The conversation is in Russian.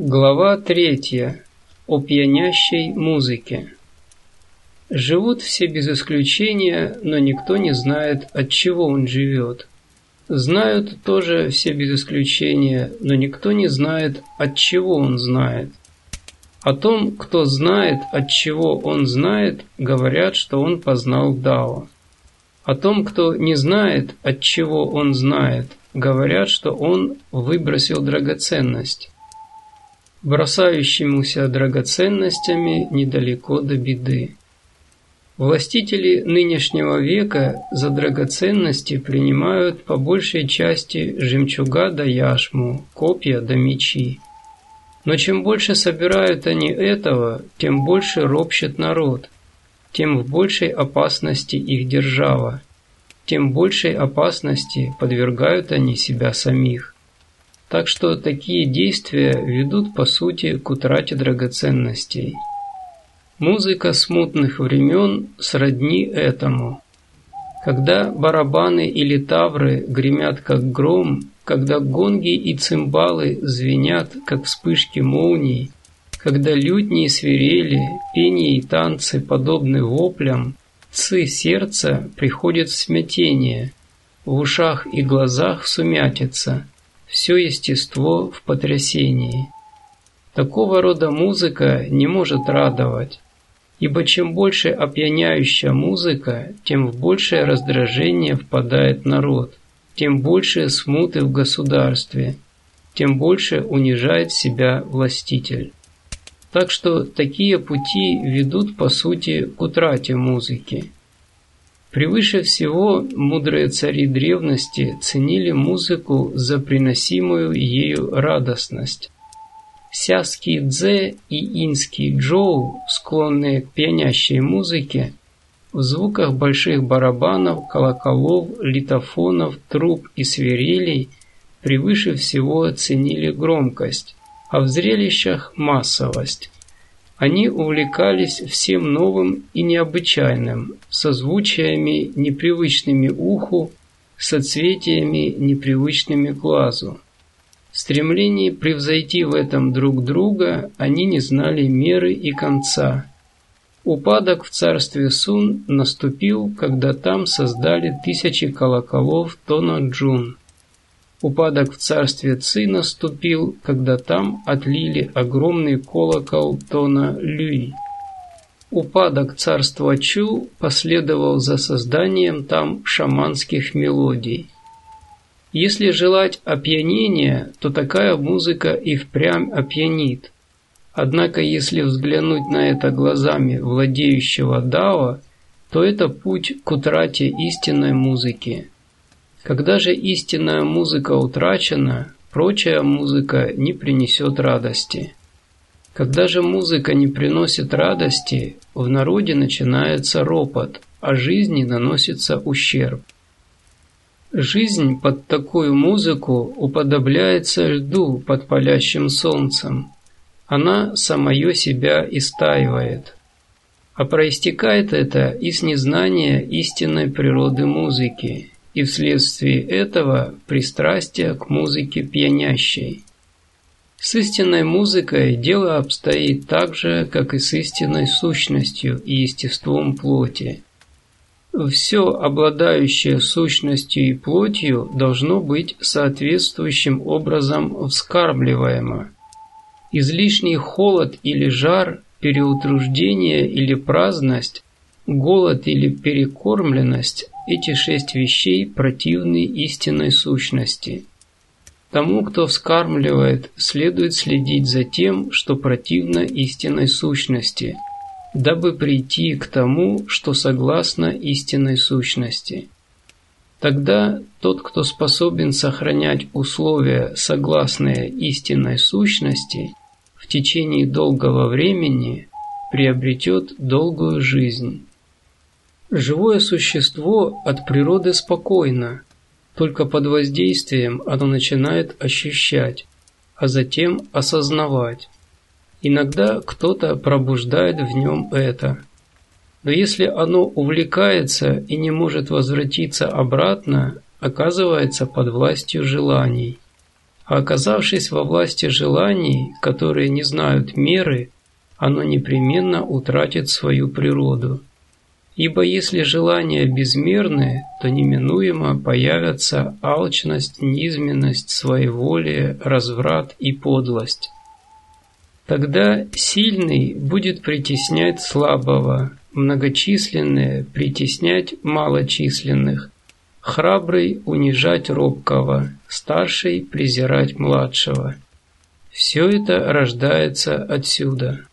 Глава третья. О пьянящей музыке. Живут все без исключения, но никто не знает, от чего он живет. Знают тоже все без исключения, но никто не знает, от чего он знает. О том, кто знает, от чего он знает, говорят, что он познал Дао. О том, кто не знает, от чего он знает, говорят, что он выбросил драгоценность бросающемуся драгоценностями недалеко до беды. Властители нынешнего века за драгоценности принимают по большей части жемчуга да яшму, копья да мечи. Но чем больше собирают они этого, тем больше ропщет народ, тем в большей опасности их держава, тем большей опасности подвергают они себя самих. Так что такие действия ведут по сути к утрате драгоценностей. Музыка смутных времен сродни этому. Когда барабаны или тавры гремят как гром, когда гонги и цимбалы звенят, как вспышки молний, когда лютни и свирели, пение и танцы подобны воплям, ци сердца приходят в смятение, в ушах и глазах сумятица – все естество в потрясении. Такого рода музыка не может радовать, ибо чем больше опьяняющая музыка, тем в большее раздражение впадает народ, тем больше смуты в государстве, тем больше унижает себя властитель. Так что такие пути ведут по сути к утрате музыки. Превыше всего мудрые цари древности ценили музыку за приносимую ею радостность. Сяский дзе и инский джоу, склонные к пьянящей музыке, в звуках больших барабанов, колоколов, литофонов, труб и свирелей превыше всего ценили громкость, а в зрелищах – массовость. Они увлекались всем новым и необычайным, созвучиями, непривычными уху, соцветиями, непривычными глазу. В стремлении превзойти в этом друг друга они не знали меры и конца. Упадок в царстве Сун наступил, когда там создали тысячи колоколов Тона Джун – Упадок в царстве Ци наступил, когда там отлили огромный колокол тона Люй. Упадок царства Чу последовал за созданием там шаманских мелодий. Если желать опьянения, то такая музыка и впрямь опьянит. Однако если взглянуть на это глазами владеющего Дао, то это путь к утрате истинной музыки. Когда же истинная музыка утрачена, прочая музыка не принесет радости. Когда же музыка не приносит радости, в народе начинается ропот, а жизни наносится ущерб. Жизнь под такую музыку уподобляется льду под палящим солнцем. Она самое себя истаивает. А проистекает это из незнания истинной природы музыки, и вследствие этого пристрастие к музыке пьянящей. С истинной музыкой дело обстоит так же, как и с истинной сущностью и естеством плоти. Все, обладающее сущностью и плотью, должно быть соответствующим образом вскармливаемо. Излишний холод или жар, переутруждение или праздность, голод или перекормленность эти шесть вещей противны истинной сущности. Тому, кто вскармливает, следует следить за тем, что противно истинной сущности, дабы прийти к тому, что согласно истинной сущности. Тогда тот, кто способен сохранять условия, согласные истинной сущности, в течение долгого времени приобретет долгую жизнь. Живое существо от природы спокойно, только под воздействием оно начинает ощущать, а затем осознавать. Иногда кто-то пробуждает в нем это. Но если оно увлекается и не может возвратиться обратно, оказывается под властью желаний. А оказавшись во власти желаний, которые не знают меры, оно непременно утратит свою природу. Ибо если желания безмерны, то неминуемо появятся алчность, низменность, своеволие, разврат и подлость. Тогда сильный будет притеснять слабого, многочисленные притеснять малочисленных, храбрый унижать робкого, старший презирать младшего. Все это рождается отсюда –